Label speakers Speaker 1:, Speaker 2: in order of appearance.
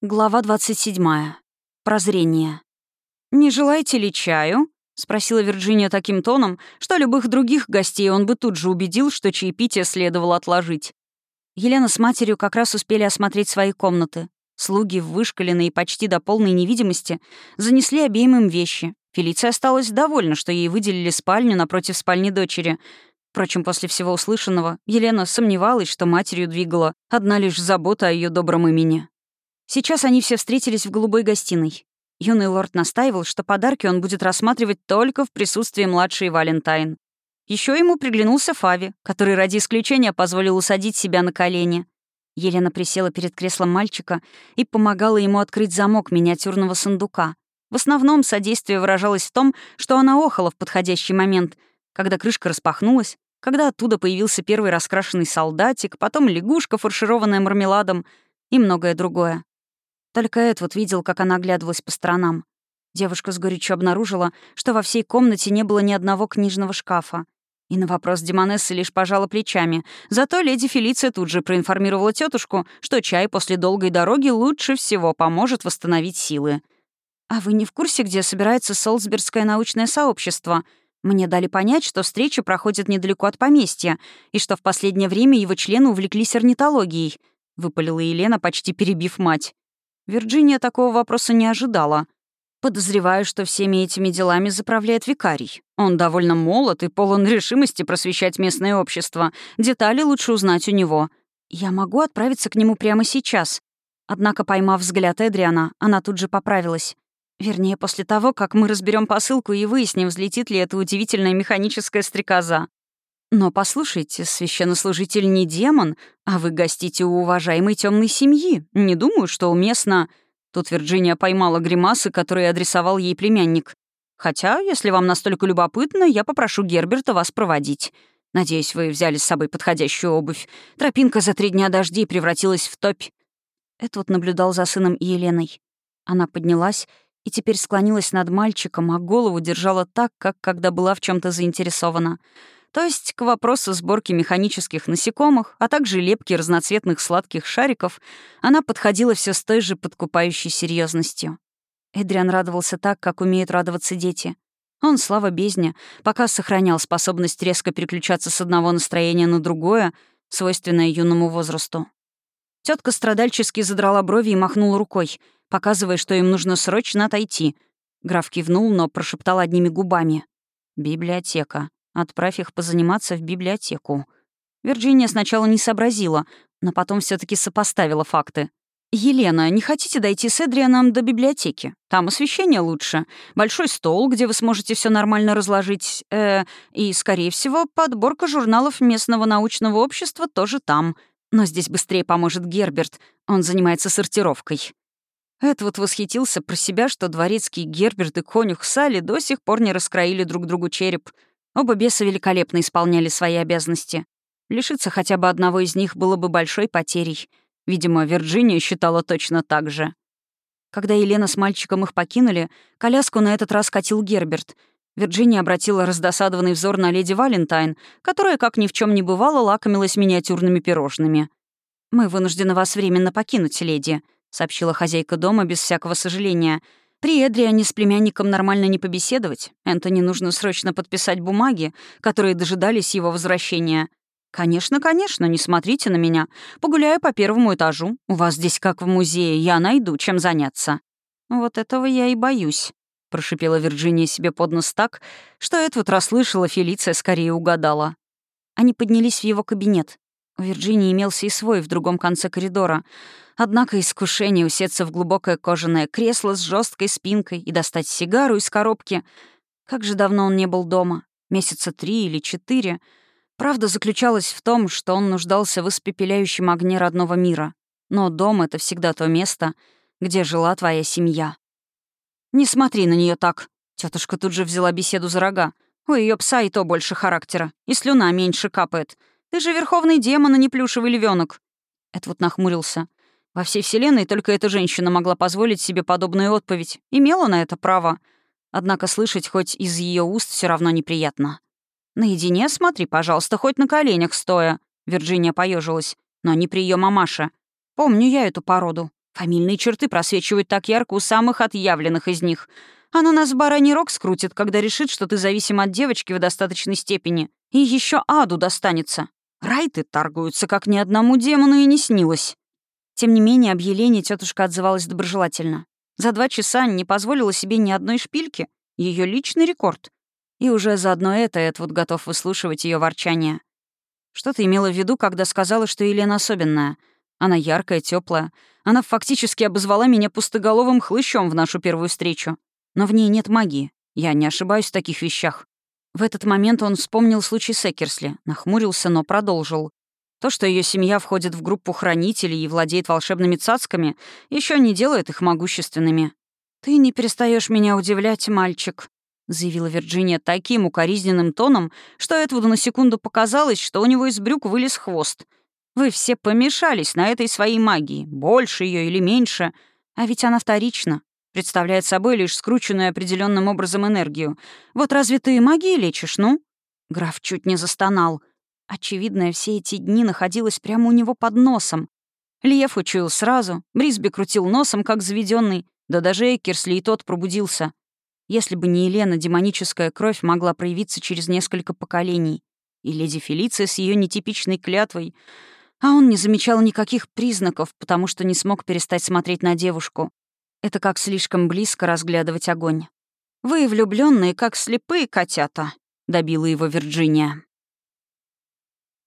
Speaker 1: Глава 27. Прозрение. «Не желаете ли чаю?» — спросила Вирджиния таким тоном, что любых других гостей он бы тут же убедил, что чаепитие следовало отложить. Елена с матерью как раз успели осмотреть свои комнаты. Слуги, вышкаленные почти до полной невидимости, занесли обеим им вещи. Фелиция осталась довольна, что ей выделили спальню напротив спальни дочери. Впрочем, после всего услышанного, Елена сомневалась, что матерью двигала одна лишь забота о ее добром имени. Сейчас они все встретились в голубой гостиной. Юный лорд настаивал, что подарки он будет рассматривать только в присутствии младшей Валентайн. Еще ему приглянулся Фави, который ради исключения позволил усадить себя на колени. Елена присела перед креслом мальчика и помогала ему открыть замок миниатюрного сундука. В основном содействие выражалось в том, что она охала в подходящий момент, когда крышка распахнулась, когда оттуда появился первый раскрашенный солдатик, потом лягушка, фаршированная мармеладом и многое другое. Только Эд видел, как она оглядывалась по сторонам. Девушка с горечью обнаружила, что во всей комнате не было ни одного книжного шкафа. И на вопрос Демонессы лишь пожала плечами. Зато леди Фелиция тут же проинформировала тетушку, что чай после долгой дороги лучше всего поможет восстановить силы. «А вы не в курсе, где собирается Солсбергское научное сообщество?» Мне дали понять, что встреча проходит недалеко от поместья, и что в последнее время его члены увлеклись орнитологией», — выпалила Елена, почти перебив мать. Вирджиния такого вопроса не ожидала. Подозреваю, что всеми этими делами заправляет викарий. Он довольно молод и полон решимости просвещать местное общество. Детали лучше узнать у него. Я могу отправиться к нему прямо сейчас. Однако, поймав взгляд Эдриана, она тут же поправилась. Вернее, после того, как мы разберем посылку и выясним, взлетит ли эта удивительная механическая стрекоза. Но послушайте, священнослужитель не демон, а вы гостите у уважаемой темной семьи. Не думаю, что уместно...» Тут Вирджиния поймала гримасы, которые адресовал ей племянник. «Хотя, если вам настолько любопытно, я попрошу Герберта вас проводить. Надеюсь, вы взяли с собой подходящую обувь. Тропинка за три дня дождей превратилась в топь». Эдвуд наблюдал за сыном и Еленой. Она поднялась и теперь склонилась над мальчиком, а голову держала так, как когда была в чем то заинтересована — то есть к вопросу сборки механических насекомых, а также лепки разноцветных сладких шариков, она подходила все с той же подкупающей серьезностью. Эдриан радовался так, как умеют радоваться дети. Он, слава бездне, пока сохранял способность резко переключаться с одного настроения на другое, свойственное юному возрасту. Тетка страдальчески задрала брови и махнула рукой, показывая, что им нужно срочно отойти. Граф кивнул, но прошептал одними губами. «Библиотека». Отправь их позаниматься в библиотеку. Вирджиния сначала не сообразила, но потом все таки сопоставила факты. «Елена, не хотите дойти с Эдрианом до библиотеки? Там освещение лучше. Большой стол, где вы сможете все нормально разложить. Э, и, скорее всего, подборка журналов местного научного общества тоже там. Но здесь быстрее поможет Герберт. Он занимается сортировкой». Эдвуд восхитился про себя, что дворецкий Герберт и конюх Салли до сих пор не раскроили друг другу череп — Оба беса великолепно исполняли свои обязанности. Лишиться хотя бы одного из них было бы большой потерей. Видимо, Вирджиния считала точно так же. Когда Елена с мальчиком их покинули, коляску на этот раз катил Герберт. Вирджиния обратила раздосадованный взор на леди Валентайн, которая, как ни в чем не бывало, лакомилась миниатюрными пирожными. «Мы вынуждены вас временно покинуть, леди», — сообщила хозяйка дома без всякого сожаления — при Эдриане с племянником нормально не побеседовать. Энтони нужно срочно подписать бумаги, которые дожидались его возвращения. «Конечно, конечно, не смотрите на меня. Погуляю по первому этажу. У вас здесь как в музее, я найду, чем заняться». «Вот этого я и боюсь», — прошипела Вирджиния себе под нос так, что Эдвуд расслышала, Фелиция скорее угадала. Они поднялись в его кабинет. У Вирджинии имелся и свой в другом конце коридора — Однако искушение усеться в глубокое кожаное кресло с жесткой спинкой и достать сигару из коробки. Как же давно он не был дома? Месяца три или четыре. Правда заключалась в том, что он нуждался в испепеляющем огне родного мира. Но дом — это всегда то место, где жила твоя семья. «Не смотри на нее так!» Тетушка тут же взяла беседу за рога. У ее пса и то больше характера, и слюна меньше капает. Ты же верховный демон, а не плюшевый львенок. вот нахмурился. Во всей Вселенной только эта женщина могла позволить себе подобную отповедь. Имела на это право. Однако слышать хоть из ее уст все равно неприятно. «Наедине смотри, пожалуйста, хоть на коленях стоя», — Вирджиния поежилась. «Но не при ее мамаше. Помню я эту породу. Фамильные черты просвечивают так ярко у самых отъявленных из них. Она нас бараний рог скрутит, когда решит, что ты зависим от девочки в достаточной степени. И еще аду достанется. Райты торгуются, как ни одному демону и не снилось. Тем не менее, объявление тетушка отзывалась доброжелательно. За два часа не позволила себе ни одной шпильки. Ее личный рекорд. И уже заодно это Эдвуд готов выслушивать ее ворчание. Что ты имела в виду, когда сказала, что Елена особенная? Она яркая, теплая. Она фактически обозвала меня пустоголовым хлыщом в нашу первую встречу. Но в ней нет магии. Я не ошибаюсь в таких вещах. В этот момент он вспомнил случай с Экерсли, нахмурился, но продолжил. То, что ее семья входит в группу хранителей и владеет волшебными цацками, еще не делает их могущественными. «Ты не перестаешь меня удивлять, мальчик», — заявила Вирджиния таким укоризненным тоном, что Эдвуду на секунду показалось, что у него из брюк вылез хвост. «Вы все помешались на этой своей магии, больше ее или меньше, а ведь она вторична, представляет собой лишь скрученную определенным образом энергию. Вот разве ты магией лечишь, ну?» Граф чуть не застонал. Очевидно, все эти дни находилась прямо у него под носом. Лев учуял сразу, Брисби крутил носом, как заведенный, да даже Экерсли и тот пробудился. Если бы не Елена, демоническая кровь могла проявиться через несколько поколений. И леди Фелиция с ее нетипичной клятвой. А он не замечал никаких признаков, потому что не смог перестать смотреть на девушку. Это как слишком близко разглядывать огонь. «Вы влюбленные, как слепые котята», — добила его Вирджиния.